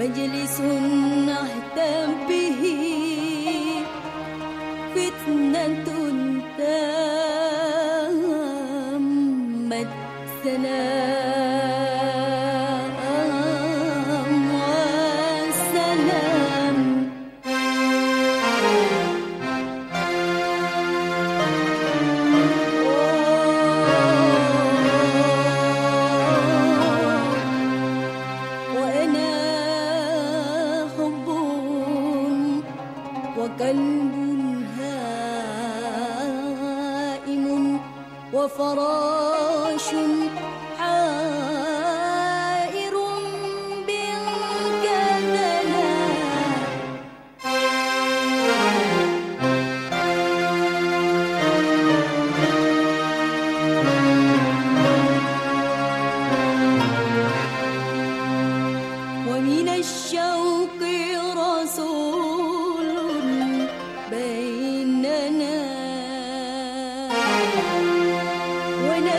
مجلس نهتم به فتنة تنتهي. وفراش